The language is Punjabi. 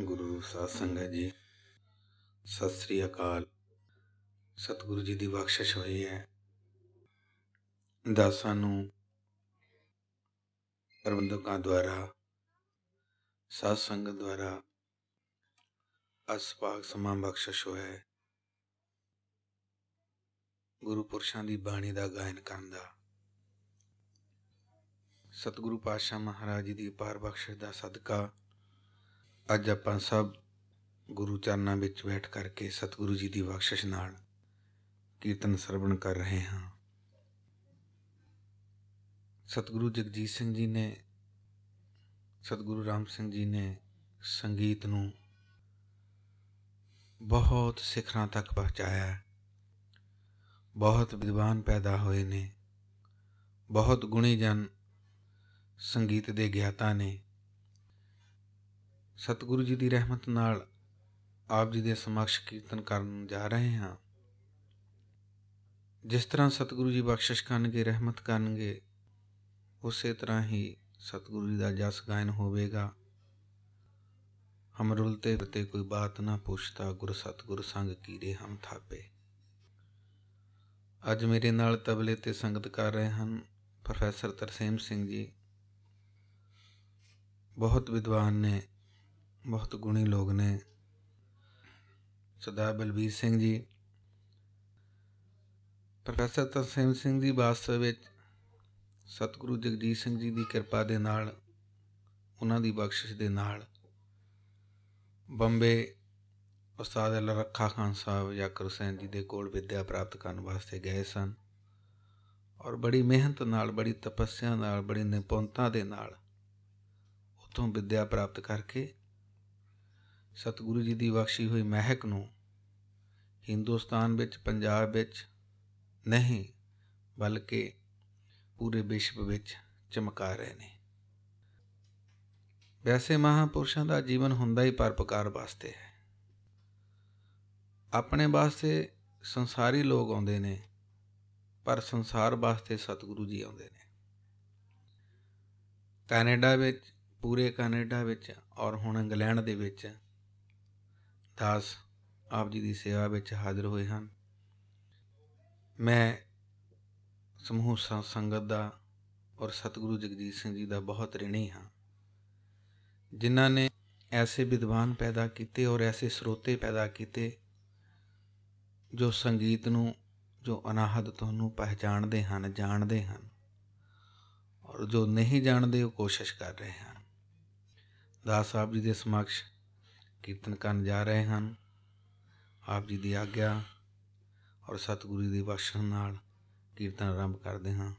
ਗੁਰੂ ਸਾਧ ਸੰਗਤ ਜੀ, ਸਤਿ ਸ੍ਰੀ ਅਕਾਲ। ਸਤਿਗੁਰੂ ਜੀ ਦੀ ਬਖਸ਼ਿਸ਼ ਹੋਈ ਹੈ। ਦਾਸਾਂ ਨੂੰ ਪ੍ਰਬੰਧਕਾਂ ਦੁਆਰਾ, ਸਾਧ ਸੰਗਤ ਦੁਆਰਾ ਅਸਪਾਕ ਸਮਾਂ ਬਖਸ਼ਿਸ਼ ਹੋਇਆ ਹੈ। ਗੁਰੂ ਪੁਰਸ਼ਾਂ ਦੀ ਬਾਣੀ ਦਾ ਗਾਇਨ ਕਰਨ ਦਾ। ਸਤਿਗੁਰੂ ਪਾਤਸ਼ਾਹ ਮਹਾਰਾਜ ਜੀ ਦੀ ਪਾਰ ਬਖਸ਼ਿਸ਼ ਦਾ ਸਦਕਾ ਅੱਜ ਆਪਾਂ ਸਭ ਗੁਰੂ ਚਰਨਾਂ ਵਿੱਚ ਬੈਠ ਕਰਕੇ ਸਤਿਗੁਰੂ ਜੀ ਦੀ ਬਖਸ਼ਿਸ਼ ਨਾਲ ਕੀਰਤਨ ਸਰਵਣ ਕਰ ਰਹੇ ਹਾਂ। ਸਤਿਗੁਰੂ ਜਗਜੀਤ ਸਿੰਘ ਜੀ ਨੇ, ਸਤਿਗੁਰੂ ਰਾਮ ਸਿੰਘ ਜੀ ਨੇ ਸੰਗੀਤ ਨੂੰ ਬਹੁਤ ਸਿਖਰਾਂ ਤੱਕ ਪਹੁੰਚਾਇਆ ਬਹੁਤ ਵਿਦਵਾਨ ਪੈਦਾ ਹੋਏ ਨੇ। ਬਹੁਤ ਗੁਣੀ ਜਨ ਸੰਗੀਤ ਦੇ ਗਿਆਤਾ ਨੇ। ਸਤਿਗੁਰੂ ਜੀ ਦੀ ਰਹਿਮਤ ਨਾਲ ਆਪ ਜੀ ਦੇ ਸਮਕਸ਼ ਕੀਰਤਨ ਕਰਨ ਜਾ ਰਹੇ ਹਾਂ। ਜਿਸ ਤਰ੍ਹਾਂ ਸਤਿਗੁਰੂ ਜੀ ਬਖਸ਼ਿਸ਼ ਕਰਨਗੇ, ਰਹਿਮਤ ਕਰਨਗੇ, ਉਸੇ ਤਰ੍ਹਾਂ ਹੀ ਸਤਿਗੁਰੂ ਜੀ ਦਾ ਜਸ ਗਾਇਨ ਹੋਵੇਗਾ। ਹਮ ਰੁਲਤੇ ਤੇ ਕੋਈ ਬਾਤ ਨਾ ਪੁੱਛਤਾ, ਗੁਰ ਸਤਿਗੁਰ ਸੰਗ ਕੀਰੇ ਹਮ ਥਾਪੇ। ਅੱਜ ਮੇਰੇ ਨਾਲ ਤਬਲੇ ਤੇ ਸੰਗਤ ਕਰ ਰਹੇ ਹਨ ਪ੍ਰੋਫੈਸਰ ਤਰਸੇਮ ਸਿੰਘ ਜੀ। ਬਹੁਤ ਵਿਦਵਾਨ ਨੇ ਬਹੁਤ ਗੁਣੀ ਲੋਕ ਨੇ। ਸਰਦਾਰ ਬਲਬੀਰ ਸਿੰਘ ਜੀ। ਪ੍ਰੋਫੈਸਰ ਤਰਸੇਮ ਸਿੰਘ ਜੀ ਵਾਸਤਵ ਵਿੱਚ ਸਤਿਗੁਰੂ ਜਗਜੀਤ ਸਿੰਘ ਜੀ ਦੀ ਕਿਰਪਾ ਦੇ ਨਾਲ, ਉਹਨਾਂ ਦੀ ਬਖਸ਼ਿਸ਼ ਦੇ ਨਾਲ ਬੰਬੇ ਉਸਤਾਦ ਅਲ ਰੱਖਾ ਖਾਨ ਸਾਹਿਬ ਯਾਕਰ ਹੁਸੈਨ ਜੀ ਦੇ ਕੋਲ ਵਿੱਦਿਆ ਪ੍ਰਾਪਤ ਕਰਨ ਵਾਸਤੇ ਗਏ ਸਨ ਔਰ ਬੜੀ ਮਿਹਨਤ ਨਾਲ, ਬੜੀ ਤਪੱਸਿਆ ਨਾਲ, ਬੜੀ ਨਿਪੁੰਨਤਾ ਦੇ ਨਾਲ ਉਤੋਂ ਵਿੱਦਿਆ ਪ੍ਰਾਪਤ ਕਰਕੇ ਸਤਿਗੁਰੂ ਜੀ ਦੀ ਬਖਸ਼ੀ ਹੋਈ ਮਹਿਕ ਨੂੰ ਹਿੰਦੁਸਤਾਨ ਵਿੱਚ, ਪੰਜਾਬ ਵਿੱਚ ਨਹੀਂ, ਬਲਕਿ ਪੂਰੇ ਵਿਸ਼ਵ ਵਿੱਚ ਚਮਕਾ ਰਹੇ ਨੇ। ਵੈਸੇ ਮਹਾਪੁਰਸ਼ਾਂ ਦਾ ਜੀਵਨ ਹੁੰਦਾ ਹੀ ਪਰਪਕਾਰ ਵਾਸਤੇ ਹੈ। ਆਪਣੇ ਵਾਸਤੇ ਸੰਸਾਰੀ ਲੋਕ ਆਉਂਦੇ ਨੇ, ਪਰ ਸੰਸਾਰ ਵਾਸਤੇ ਸਤਿਗੁਰੂ ਜੀ ਆਉਂਦੇ ਨੇ। ਕੈਨੇਡਾ ਵਿੱਚ, ਪੂਰੇ ਕੈਨੇਡਾ ਵਿੱਚ ਔਰ ਹੁਣ ਇੰਗਲੈਂਡ ਦੇ ਵਿੱਚ ਦਾਸ ਆਪ ਜੀ ਦੀ ਸੇਵਾ ਵਿੱਚ ਹਾਜ਼ਰ ਹੋਏ ਹਨ। ਮੈਂ ਸਮੂਹ ਸੰਗਤ ਦਾ ਔਰ ਸਤਿਗੁਰੂ ਜਗਜੀਤ ਸਿੰਘ ਜੀ ਦਾ ਬਹੁਤ ਰਿਣੀ ਹਾਂ। ਜਿਨ੍ਹਾਂ ਨੇ ਐਸੇ ਵਿਦਵਾਨ ਪੈਦਾ ਕੀਤੇ ਔਰ ਐਸੇ ਸਰੋਤੇ ਪੈਦਾ ਕੀਤੇ ਜੋ ਸੰਗੀਤ ਨੂੰ, ਜੋ ਅਨਾਹਦ ਤੁਹਾਨੂੰ ਪਹਿਚਾਣਦੇ ਹਨ, ਜਾਣਦੇ ਹਨ ਔਰ ਜੋ ਨਹੀਂ ਜਾਣਦੇ ਉਹ ਕੋਸ਼ਿਸ਼ ਕਰ ਰਹੇ ਹਨ। ਦਾਸ ਸਾਹਿਬ ਜੀ ਦੇ ਸਮਕਸ਼ ਕੀਰਤਨ ਕਰਨ ਜਾ ਰਹੇ ਹਨ। ਆਪ ਜੀ ਦੀ ਆਗਿਆ ਔਰ ਸਤਿਗੁਰੂ ਦੀ ਬਖਸ਼ਣ ਨਾਲ ਕੀਰਤਨ ਆਰੰਭ ਕਰਦੇ ਹਾਂ।